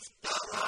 افترى